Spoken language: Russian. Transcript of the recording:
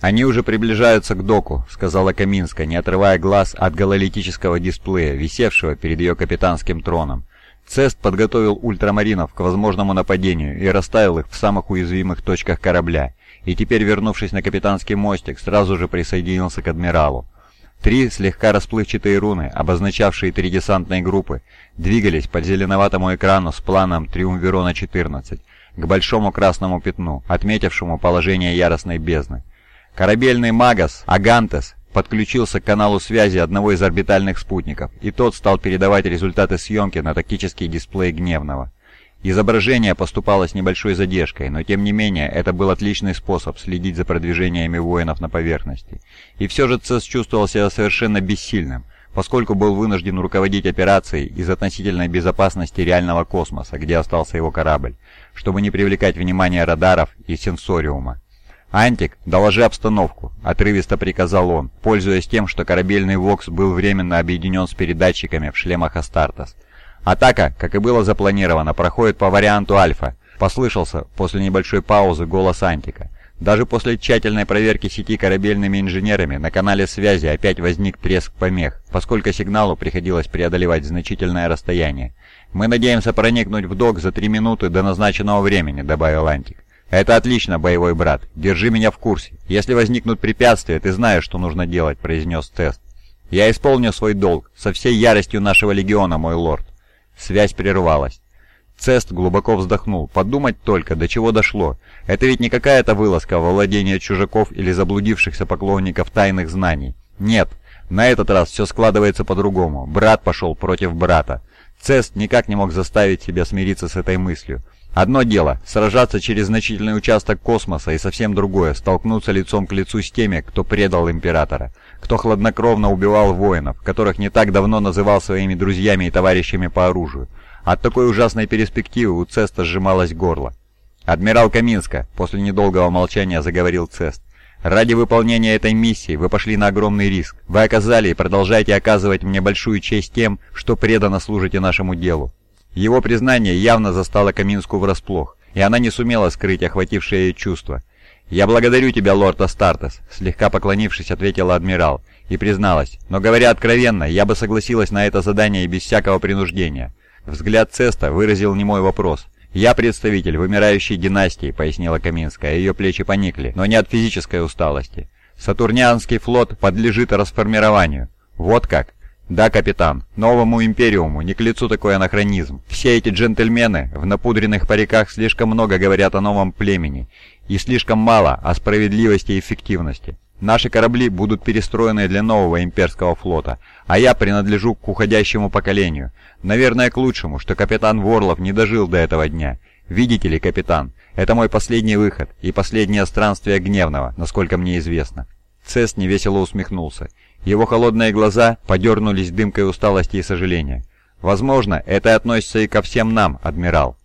«Они уже приближаются к доку», — сказала Каминска, не отрывая глаз от гололитического дисплея, висевшего перед ее капитанским троном. Цест подготовил ультрамаринов к возможному нападению и расставил их в самых уязвимых точках корабля, и теперь, вернувшись на капитанский мостик, сразу же присоединился к адмиралу. Три слегка расплывчатые руны, обозначавшие три десантные группы, двигались по зеленоватому экрану с планом Триумвирона-14 к большому красному пятну, отметившему положение яростной бездны. Корабельный «Магас» «Агантес» подключился к каналу связи одного из орбитальных спутников, и тот стал передавать результаты съемки на тактический дисплей «Гневного». Изображение поступало с небольшой задержкой, но тем не менее это был отличный способ следить за продвижениями воинов на поверхности. И все же ЦЕС чувствовал себя совершенно бессильным, поскольку был вынужден руководить операцией из относительной безопасности реального космоса, где остался его корабль, чтобы не привлекать внимание радаров и сенсориума. «Антик, доложи обстановку», — отрывисто приказал он, пользуясь тем, что корабельный ВОКС был временно объединен с передатчиками в шлемах Астартес. «Атака, как и было запланировано, проходит по варианту Альфа», — послышался после небольшой паузы голос Антика. Даже после тщательной проверки сети корабельными инженерами на канале связи опять возник треск помех, поскольку сигналу приходилось преодолевать значительное расстояние. «Мы надеемся проникнуть в док за три минуты до назначенного времени», — добавил Антик. «Это отлично, боевой брат. Держи меня в курсе. Если возникнут препятствия, ты знаешь, что нужно делать», — произнес Тест. «Я исполню свой долг. Со всей яростью нашего легиона, мой лорд». Связь прервалась. Цест глубоко вздохнул. Подумать только, до чего дошло. Это ведь не какая-то вылазка во владение чужаков или заблудившихся поклонников тайных знаний. Нет, на этот раз все складывается по-другому. Брат пошел против брата. Цест никак не мог заставить себя смириться с этой мыслью. Одно дело – сражаться через значительный участок космоса, и совсем другое – столкнуться лицом к лицу с теми, кто предал Императора, кто хладнокровно убивал воинов, которых не так давно называл своими друзьями и товарищами по оружию. От такой ужасной перспективы у Цеста сжималось горло. «Адмирал Каминска», – после недолгого молчания заговорил Цест, – «ради выполнения этой миссии вы пошли на огромный риск. Вы оказали и продолжаете оказывать мне большую честь тем, что преданно служите нашему делу. Его признание явно застало Каминску врасплох, и она не сумела скрыть охватившее ее чувство. «Я благодарю тебя, лорд Астартес», — слегка поклонившись, ответила адмирал, и призналась, «но говоря откровенно, я бы согласилась на это задание и без всякого принуждения». Взгляд Цеста выразил не мой вопрос. «Я представитель вымирающей династии», — пояснила Каминская, ее плечи поникли, но не от физической усталости. «Сатурнианский флот подлежит расформированию». «Вот как?» «Да, капитан, новому Империуму не к лицу такой анахронизм. Все эти джентльмены в напудренных париках слишком много говорят о новом племени и слишком мало о справедливости и эффективности. Наши корабли будут перестроены для нового имперского флота, а я принадлежу к уходящему поколению. Наверное, к лучшему, что капитан Ворлов не дожил до этого дня. Видите ли, капитан, это мой последний выход и последнее странствие Гневного, насколько мне известно». Цест невесело усмехнулся. Его холодные глаза подернулись дымкой усталости и сожаления. «Возможно, это относится и ко всем нам, адмирал.